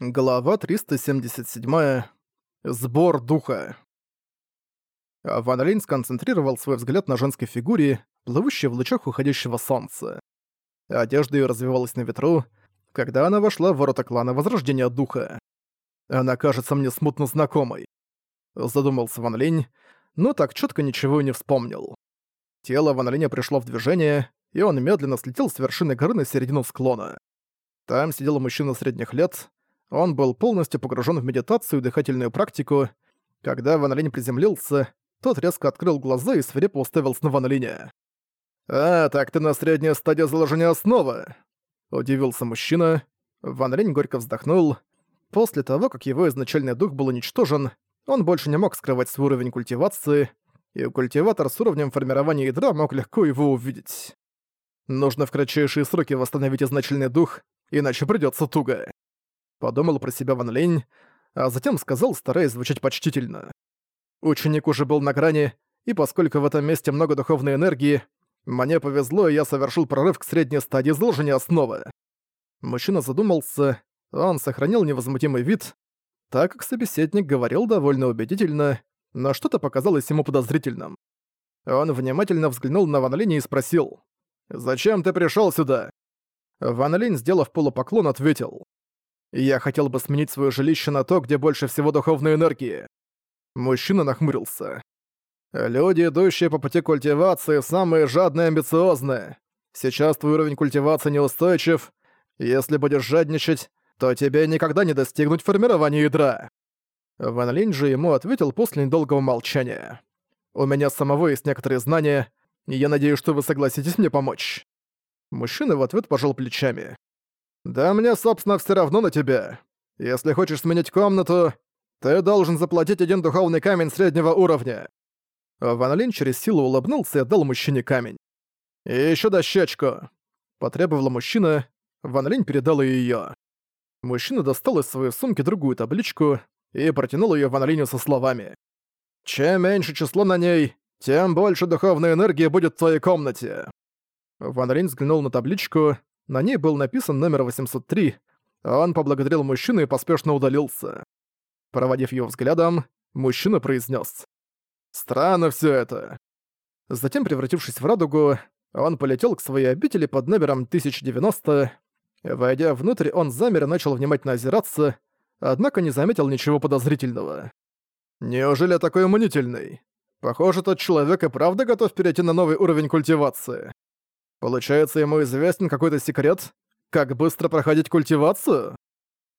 Глава 377. Сбор духа. Ван Линь сконцентрировал свой взгляд на женской фигуре, плывущей в лучах уходящего солнца. Одежда её развивалась на ветру, когда она вошла в ворота клана Возрождения Духа. Она кажется мне смутно знакомой. Задумался Ван Линь, но так чётко ничего и не вспомнил. Тело Ван Линя пришло в движение, и он медленно слетел с вершины горы на середину склона. Там сидел мужчина средних лет, он был полностью погружен в медитацию и дыхательную практику. Когда Ван Линь приземлился, тот резко открыл глаза и свирепо уставился на Ван Линя. «А, так ты на средней стадии заложения основы!» Удивился мужчина. Ван Линь горько вздохнул. После того, как его изначальный дух был уничтожен, он больше не мог скрывать свой уровень культивации, и культиватор с уровнем формирования ядра мог легко его увидеть. Нужно в кратчайшие сроки восстановить изначальный дух, иначе придётся туго. Подумал про себя Ван Лень, а затем сказал, стараясь звучать почтительно. Ученик уже был на грани, и поскольку в этом месте много духовной энергии, мне повезло, и я совершил прорыв к средней стадии изложения основы. Мужчина задумался, он сохранил невозмутимый вид, так как собеседник говорил довольно убедительно, но что-то показалось ему подозрительным. Он внимательно взглянул на Ван Линя и спросил, «Зачем ты пришёл сюда?» Ван Линь, сделав полупоклон, ответил, я хотел бы сменить свое жилище на то, где больше всего духовной энергии. Мужчина нахмурился. Люди, идущие по пути культивации, самые жадные и амбициозные. Сейчас твой уровень культивации неустойчив. Если будешь жадничать, то тебе никогда не достигнуть формирования ядра. Ван Линь же ему ответил после недолгого молчания. «У меня самого есть некоторые знания, и я надеюсь, что вы согласитесь мне помочь». Мужчина в ответ пожал плечами. «Да мне, собственно, все равно на тебя. Если хочешь сменить комнату, ты должен заплатить один духовный камень среднего уровня». Ван Лин через силу улыбнулся и отдал мужчине камень. «И ещё дощечку!» Потребовала мужчина, Ван Линь передал её. Мужчина достал из своей сумки другую табличку и протянул её Ван Линю со словами. «Чем меньше число на ней, тем больше духовной энергии будет в твоей комнате». Ван Линь взглянул на табличку, на ней был написан номер 803. Он поблагодарил мужчину и поспешно удалился. Проводив его взглядом, мужчина произнес: «Странно все это». Затем, превратившись в радугу, он полетел к своей обители под номером 1090. Войдя внутрь, он замер и начал внимательно озираться, однако не заметил ничего подозрительного. «Неужели такой умнительный? Похоже, тот человек и правда готов перейти на новый уровень культивации. Получается, ему известен какой-то секрет? Как быстро проходить культивацию?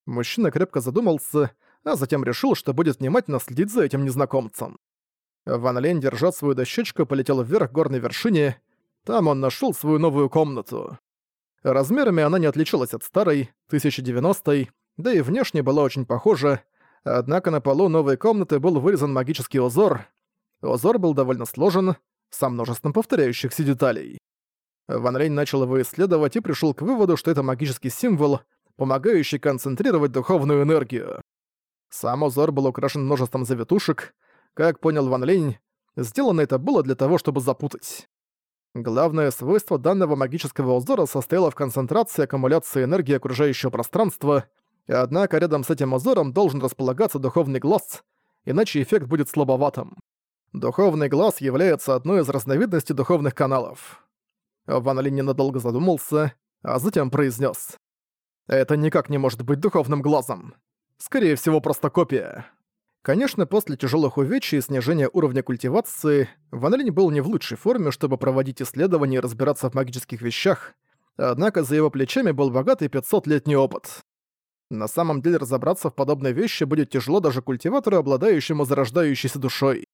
Мужчина крепко задумался, а затем решил, что будет внимательно следить за этим незнакомцем. Ван Лень, держа свою дощечку, полетел вверх к горной вершине. Там он нашел свою новую комнату. Размерами она не отличалась от старой, 1090-й, да и внешне была очень похожа, однако на полу новой комнаты был вырезан магический узор. Узор был довольно сложен, со множеством повторяющихся деталей. Ван Рейн начал его исследовать и пришел к выводу, что это магический символ, помогающий концентрировать духовную энергию. Сам узор был украшен множеством завитушек. Как понял Ван Линь, сделано это было для того, чтобы запутать. Главное свойство данного магического узора состояло в концентрации аккумуляции энергии окружающего пространства, однако рядом с этим узором должен располагаться духовный глаз, иначе эффект будет слабоватым. Духовный глаз является одной из разновидностей духовных каналов. Ван Линь ненадолго задумался, а затем произнес: «Это никак не может быть духовным глазом. Скорее всего, просто копия». Конечно, после тяжелых увечий и снижения уровня культивации, Ван Линь был не в лучшей форме, чтобы проводить исследования и разбираться в магических вещах, однако за его плечами был богатый 500-летний опыт. На самом деле разобраться в подобной вещи будет тяжело даже культиватору, обладающему зарождающейся душой.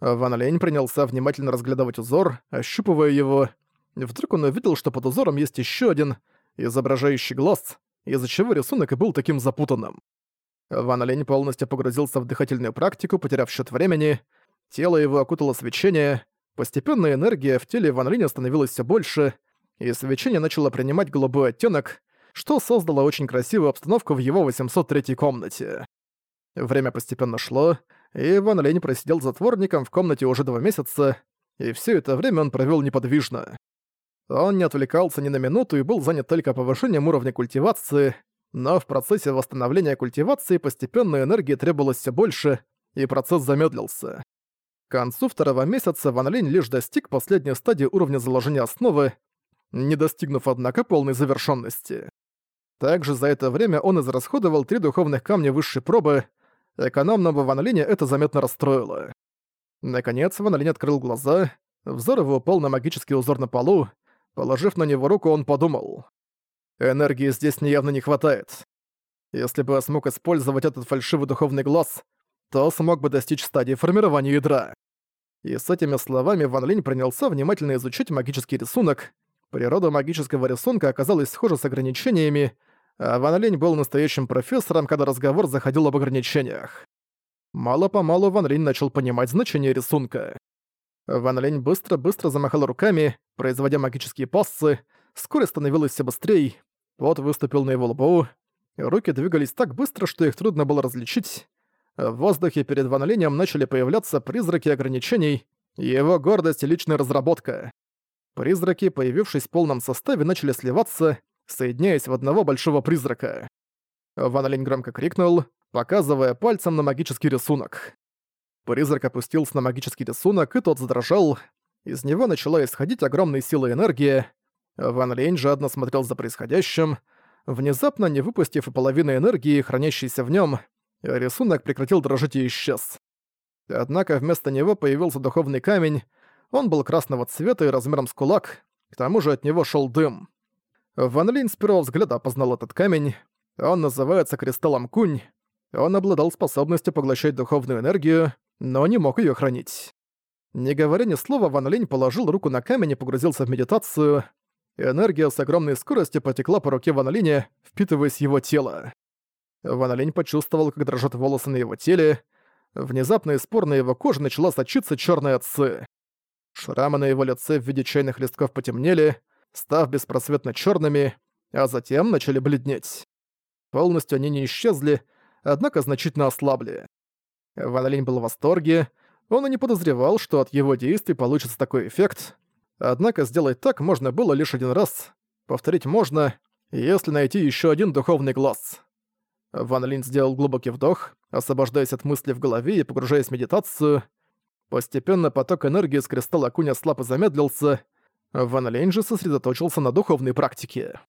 Ван Лень принялся внимательно разглядывать узор, ощупывая его, Вдруг он увидел, что под узором есть еще один, изображающий глаз, из-за чего рисунок и был таким запутанным. Ван Лень полностью погрузился в дыхательную практику, потеряв счет времени. Тело его окутало свечение. Постепенно энергия в теле Ван Линя становилась все больше, и свечение начало принимать голубой оттенок, что создало очень красивую обстановку в его 803 комнате. Время постепенно шло, и Ван Лень просидел затворником в комнате уже два месяца, и все это время он провел неподвижно. Он не отвлекался ни на минуту и был занят только повышением уровня культивации. но в процессе восстановления культивации постепенно энергии требовалось все больше, и процесс замедлился. К концу второго месяца Ван Линь лишь достиг последней стадии уровня заложения основы, не достигнув, однако, полной завершенности. Также за это время он израсходовал три духовных камня высшей пробы, экономного Ван Линя это заметно расстроило. Наконец Ван Линь открыл глаза, взор его упал на магический узор на полу, положив на него руку, он подумал. Энергии здесь неявно не хватает. Если бы я смог использовать этот фальшивый духовный глаз, то смог бы достичь стадии формирования ядра. И с этими словами Ван Линь принялся внимательно изучить магический рисунок. Природа магического рисунка оказалась схожа с ограничениями, а Ван Линь был настоящим профессором, когда разговор заходил об ограничениях. Мало-помалу Ван Линь начал понимать значение рисунка. Ван Линь быстро-быстро замахал руками, производя магические пассы, вскоре становилось все быстрее, пот выступил на его лбу, руки двигались так быстро, что их трудно было различить. В воздухе перед Ван Линем начали появляться призраки ограничений, его гордость и личная разработка. Призраки, появившись в полном составе, начали сливаться, соединяясь в одного большого призрака. Ван Линь громко крикнул, показывая пальцем на магический рисунок. Призрак опустился на магический рисунок, и тот задрожал. Из него начала исходить огромная сила и энергия. Ван Линь жадно смотрел за происходящим. Внезапно, не выпустив и половины энергии, хранящейся в нем, рисунок прекратил дрожать и исчез. Однако вместо него появился духовный камень. Он был красного цвета и размером с кулак, к тому же от него шел дым. Ван Линь с первого взгляда опознал этот камень. Он называется кристаллом кунь. Он обладал способностью поглощать духовную энергию, но не мог ее хранить. Не говоря ни слова, Ван Линь положил руку на камень и погрузился в медитацию. Энергия с огромной скоростью потекла по руке Ван Линя, впитываясь в его тело. Ван Линь почувствовал, как дрожат волосы на его теле. Внезапно из пор на его коже начала сочиться черная отцы. Шрамы на его лице в виде чайных листков потемнели, став беспросветно черными, а затем начали бледнеть. Полностью они не исчезли, однако значительно ослабли. Ван Линь был в восторге, он и не подозревал, что от его действий получится такой эффект. Однако сделать так можно было лишь один раз. Повторить можно, если найти еще один духовный глаз. Ван Линь сделал глубокий вдох, освобождаясь от мыслей в голове и погружаясь в медитацию. Постепенно поток энергии с кристалла Куня слабо замедлился, Ван Линь же сосредоточился на духовной практике.